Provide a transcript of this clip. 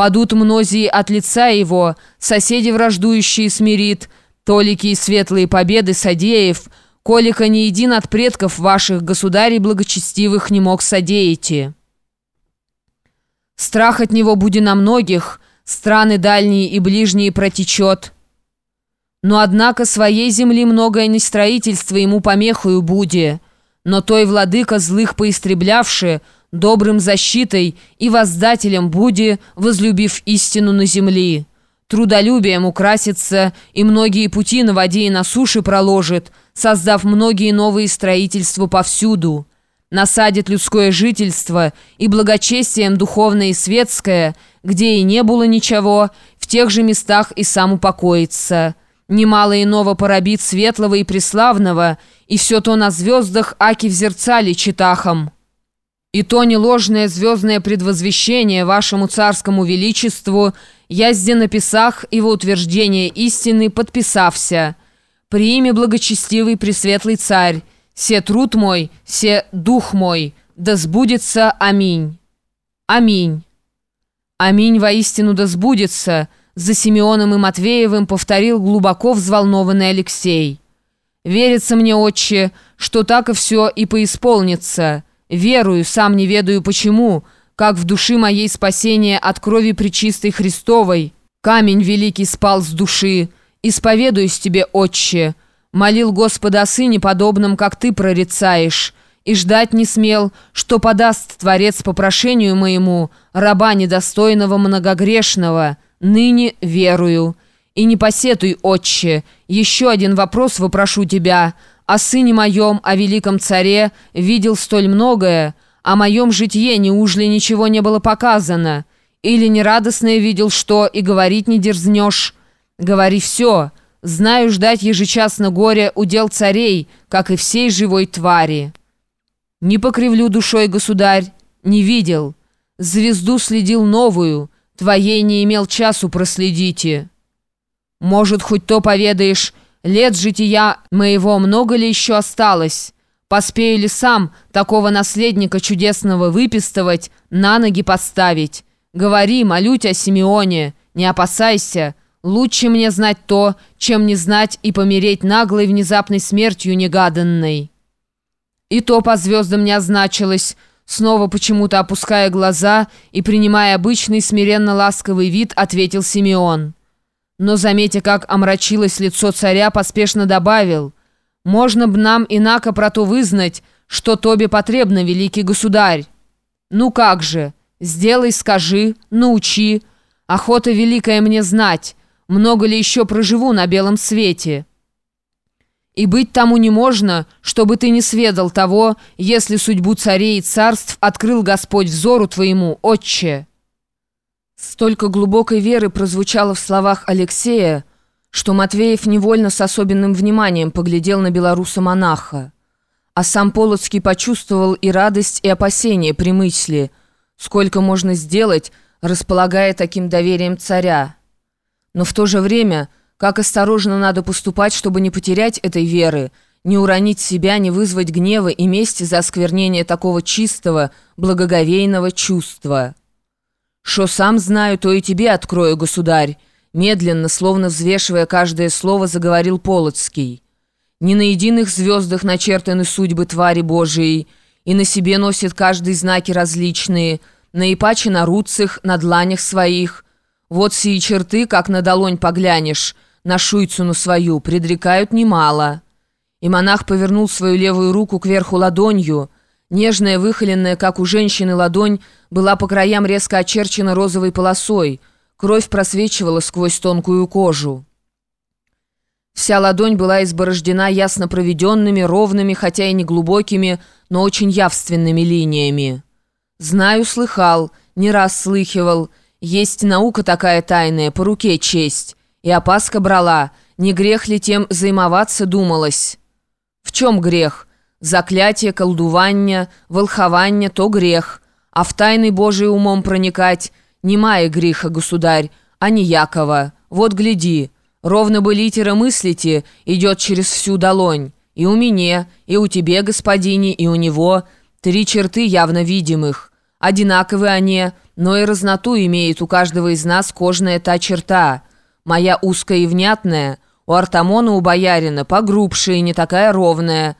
Падут мнозии от лица его, соседи враждующие смирит, толики и светлые победы содеев, колика ни един от предков ваших государей благочестивых не мог содеяти. Страх от него буди на многих, страны дальние и ближние протечет. Но однако своей земли многое не строительство ему помехою буди, но той владыка злых поистреблявши, добрым защитой и воздателем буди, возлюбив истину на земли. Трудолюбием украсится и многие пути на воде и на суше проложит, создав многие новые строительства повсюду. Насадит людское жительство и благочестием духовное и светское, где и не было ничего, в тех же местах и сам упокоится. Немало иного поробит светлого и преславного, и все то на звездах аки в зерцале читахом». И то не ложное звездное предвозвещение вашему царскому величеству я зде написах и во утверждение истины подписався. Приими благочестивый пресветлый царь, се труд мой, се дух мой, да сбудется аминь. Аминь. Аминь воистину да сбудется, за Симеоном и Матвеевым повторил глубоко взволнованный Алексей. Верится мне, отче, что так и все и поисполнится». Верую, сам не ведаю почему, как в души моей спасение от крови причистой Христовой. Камень великий спал с души. Исповедуюсь тебе, отче. Молил Господа о сыне подобном, как ты прорицаешь. И ждать не смел, что подаст Творец по прошению моему, раба недостойного многогрешного. Ныне верую. И не посетуй, отче, еще один вопрос вопрошу тебя – о сыне моем, о великом царе, видел столь многое, о моем житье неужели ничего не было показано? Или нерадостное видел что, и говорить не дерзнешь? Говори все. Знаю ждать ежечасно горе удел царей, как и всей живой твари. Не покривлю душой, государь, не видел. Звезду следил новую, твоей не имел часу проследите. Может, хоть то поведаешь, Лет жития моего много ли еще осталось? Поспею ли сам такого наследника чудесного выпистывать, на ноги поставить? Говори, молю тебя, Симеоне, не опасайся. Лучше мне знать то, чем не знать и помереть наглой внезапной смертью негаданной. И то по звездам не означилось, снова почему-то опуская глаза и принимая обычный смиренно-ласковый вид, ответил Симеон. Но, заметя, как омрачилось лицо царя, поспешно добавил, «Можно б нам инако про то вызнать, что тобе потребно, великий государь. Ну как же, сделай, скажи, научи. Охота великая мне знать, много ли еще проживу на белом свете». И быть тому не можно, чтобы ты не сведал того, если судьбу царей и царств открыл Господь взору твоему, отче». Столько глубокой веры прозвучало в словах Алексея, что Матвеев невольно с особенным вниманием поглядел на белоруса-монаха. А сам Полоцкий почувствовал и радость, и опасение при мысли, сколько можно сделать, располагая таким доверием царя. Но в то же время, как осторожно надо поступать, чтобы не потерять этой веры, не уронить себя, не вызвать гнева и мести за осквернение такого чистого, благоговейного чувства. «Шо сам знаю, то и тебе открою, государь», медленно, словно взвешивая каждое слово, заговорил Полоцкий. «Не на единых звездах начертаны судьбы твари Божией, и на себе носит каждый знаки различные, на ипаче на руцах, на дланях своих. Вот сии черты, как на долонь поглянешь, на шуйцуну свою, предрекают немало». И монах повернул свою левую руку кверху ладонью – Нежная, выхоленная, как у женщины, ладонь была по краям резко очерчена розовой полосой. Кровь просвечивала сквозь тонкую кожу. Вся ладонь была изборождена ясно проведенными, ровными, хотя и не глубокими, но очень явственными линиями. «Знаю, слыхал, не раз слыхивал. Есть наука такая тайная, по руке честь. И опаска брала. Не грех ли тем займоваться думалось?» «В чем грех?» Заклятие, колдувание, волхование — то грех, а в тайны Божий умом проникать — немая греха, государь, а не Якова. Вот гляди, ровно бы литера мыслите идет через всю долонь. И у меня, и у тебе, господине, и у него три черты явно видимых. Одинаковы они, Но и разноту имеет у каждого из нас кожная та черта. Моя узкая и внятная, у Артамона, у боярина, погрубшая и не такая ровная.